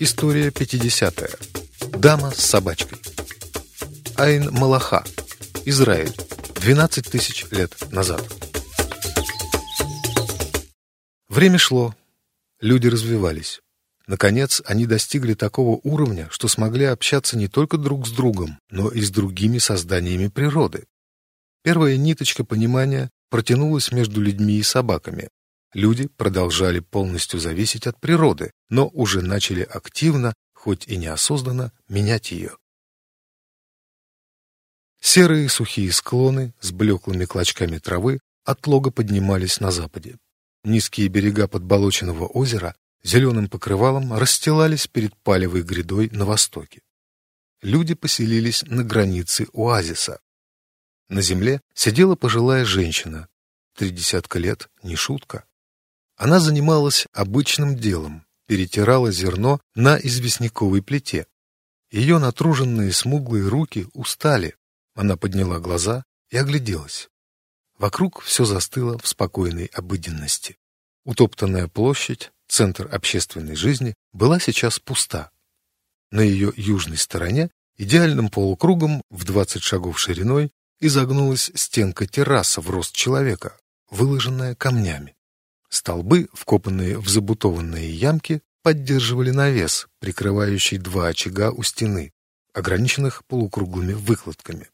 История 50-я. Дама с собачкой. Айн Малаха. Израиль. 12 тысяч лет назад. Время шло. Люди развивались. Наконец, они достигли такого уровня, что смогли общаться не только друг с другом, но и с другими созданиями природы. Первая ниточка понимания протянулась между людьми и собаками. Люди продолжали полностью зависеть от природы, но уже начали активно, хоть и неосознанно, менять ее. Серые сухие склоны с блеклыми клочками травы от лога поднимались на западе. Низкие берега подболоченного озера зеленым покрывалом расстилались перед палевой грядой на востоке. Люди поселились на границе оазиса. На земле сидела пожилая женщина. Три десятка лет — не шутка. Она занималась обычным делом, перетирала зерно на известняковой плите. Ее натруженные смуглые руки устали. Она подняла глаза и огляделась. Вокруг все застыло в спокойной обыденности. Утоптанная площадь, центр общественной жизни, была сейчас пуста. На ее южной стороне, идеальным полукругом в 20 шагов шириной, изогнулась стенка терраса в рост человека, выложенная камнями. Столбы, вкопанные в забутованные ямки, поддерживали навес, прикрывающий два очага у стены, ограниченных полукруглыми выкладками.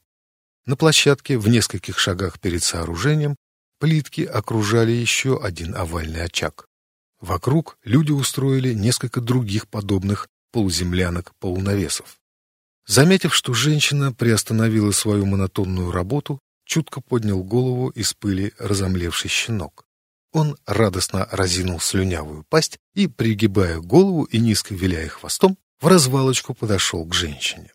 На площадке в нескольких шагах перед сооружением плитки окружали еще один овальный очаг. Вокруг люди устроили несколько других подобных полуземлянок-полунавесов. Заметив, что женщина приостановила свою монотонную работу, чутко поднял голову из пыли разомлевший щенок. Он радостно разинул слюнявую пасть и, пригибая голову и низко виляя хвостом, в развалочку подошел к женщине.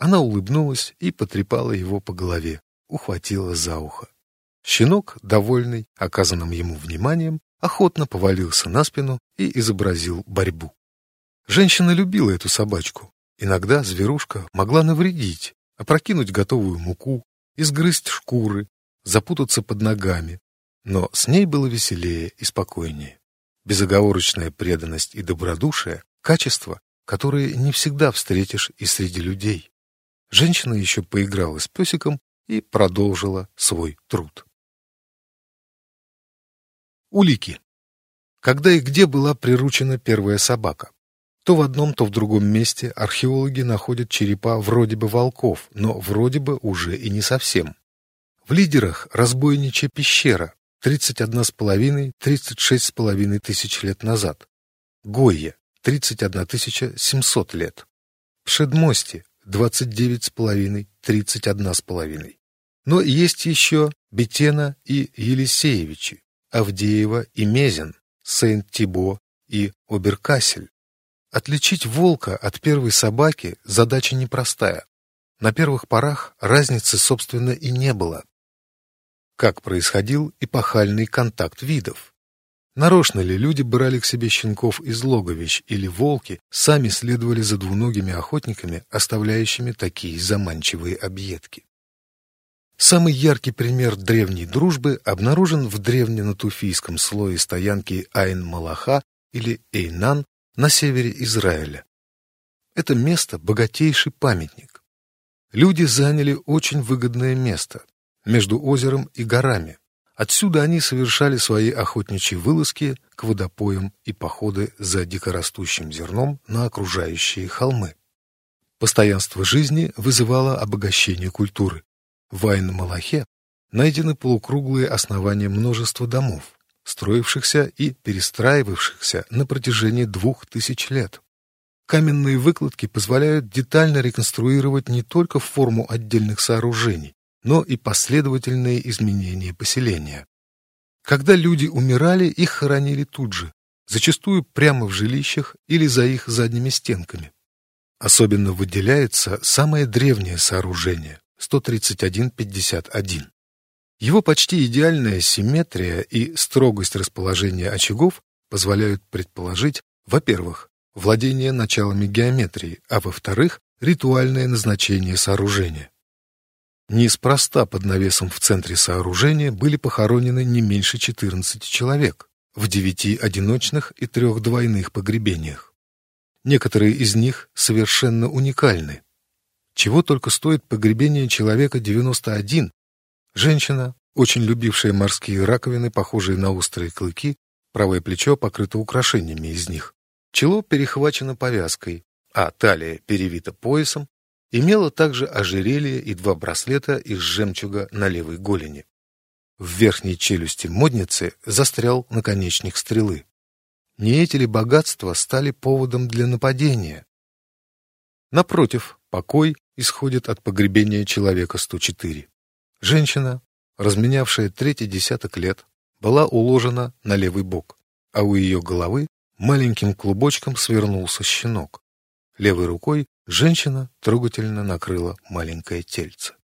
Она улыбнулась и потрепала его по голове, ухватила за ухо. Щенок, довольный оказанным ему вниманием, охотно повалился на спину и изобразил борьбу. Женщина любила эту собачку. Иногда зверушка могла навредить, опрокинуть готовую муку, изгрызть шкуры, запутаться под ногами, но с ней было веселее и спокойнее. Безоговорочная преданность и добродушие — качества, которые не всегда встретишь и среди людей. Женщина еще поиграла с песиком и продолжила свой труд. Улики. Когда и где была приручена первая собака? То в одном, то в другом месте археологи находят черепа вроде бы волков, но вроде бы уже и не совсем. В лидерах разбойничья пещера, 31,5-36,5 тысяч лет назад. Гойя – 31 700 лет. Пшедмости – 29,5-31,5. Но есть еще Бетена и Елисеевичи, Авдеева и Мезен, Сент-Тибо и Оберкасель. Отличить волка от первой собаки задача непростая. На первых порах разницы, собственно, и не было как происходил эпохальный контакт видов. Нарочно ли люди брали к себе щенков из логовищ, или волки сами следовали за двуногими охотниками, оставляющими такие заманчивые объедки? Самый яркий пример древней дружбы обнаружен в древненатуфийском слое стоянки Айн-Малаха или Эйнан на севере Израиля. Это место – богатейший памятник. Люди заняли очень выгодное место, между озером и горами. Отсюда они совершали свои охотничьи вылазки к водопоям и походы за дикорастущим зерном на окружающие холмы. Постоянство жизни вызывало обогащение культуры. В Айн-Малахе найдены полукруглые основания множества домов, строившихся и перестраивавшихся на протяжении двух тысяч лет. Каменные выкладки позволяют детально реконструировать не только форму отдельных сооружений, но и последовательные изменения поселения. Когда люди умирали, их хоронили тут же, зачастую прямо в жилищах или за их задними стенками. Особенно выделяется самое древнее сооружение – 131-51. Его почти идеальная симметрия и строгость расположения очагов позволяют предположить, во-первых, владение началами геометрии, а во-вторых, ритуальное назначение сооружения. Неспроста под навесом в центре сооружения были похоронены не меньше 14 человек в девяти одиночных и трех двойных погребениях. Некоторые из них совершенно уникальны. Чего только стоит погребение человека 91. Женщина, очень любившая морские раковины, похожие на острые клыки, правое плечо покрыто украшениями из них. Чело перехвачено повязкой, а талия перевита поясом, имела также ожерелье и два браслета из жемчуга на левой голени. В верхней челюсти модницы застрял наконечник стрелы. Не эти ли богатства стали поводом для нападения? Напротив, покой исходит от погребения человека 104. Женщина, разменявшая третий десяток лет, была уложена на левый бок, а у ее головы маленьким клубочком свернулся щенок. Левой рукой женщина трогательно накрыла маленькое тельце.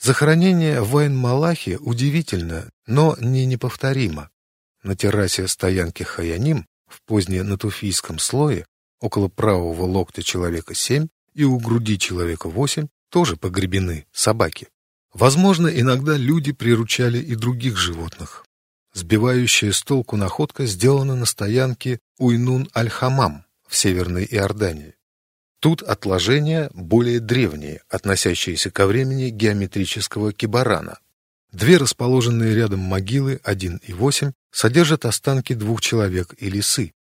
Захоронение в Вайн-Малахе удивительно, но не неповторимо. На террасе стоянки Хаяним в поздне-натуфийском слое около правого локтя человека семь и у груди человека восемь тоже погребены собаки. Возможно, иногда люди приручали и других животных. Сбивающая с толку находка сделана на стоянке Уйнун-Аль-Хамам в Северной Иордании. Тут отложения более древние, относящиеся ко времени геометрического кибарана. Две расположенные рядом могилы, 1 и 8, содержат останки двух человек и лисы.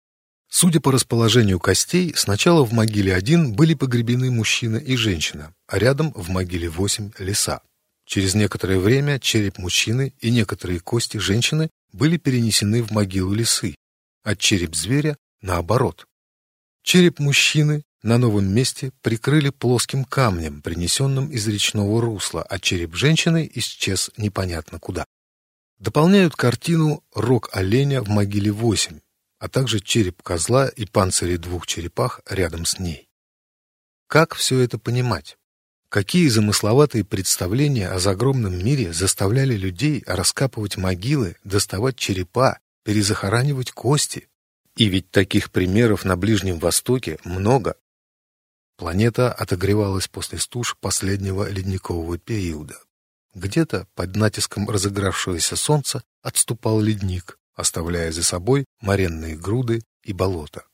Судя по расположению костей, сначала в могиле 1 были погребены мужчина и женщина, а рядом в могиле 8 лиса. Через некоторое время череп мужчины и некоторые кости женщины были перенесены в могилу лисы, а череп зверя наоборот. Череп мужчины на новом месте прикрыли плоским камнем, принесенным из речного русла, а череп женщины исчез непонятно куда. Дополняют картину рог оленя в могиле 8, а также череп козла и панцири двух черепах рядом с ней. Как все это понимать? Какие замысловатые представления о загромном мире заставляли людей раскапывать могилы, доставать черепа, перезахоранивать кости? И ведь таких примеров на Ближнем Востоке много. Планета отогревалась после стуж последнего ледникового периода. Где-то под натиском разыгравшегося солнца отступал ледник, оставляя за собой моренные груды и болота.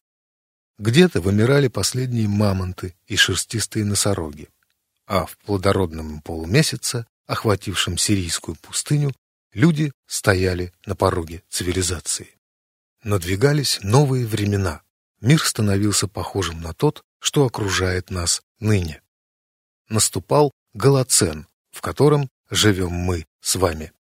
Где-то вымирали последние мамонты и шерстистые носороги. А в плодородном полумесяце, охватившем сирийскую пустыню, люди стояли на пороге цивилизации. Надвигались новые времена. Мир становился похожим на тот, что окружает нас ныне. Наступал Голоцен, в котором живем мы с вами.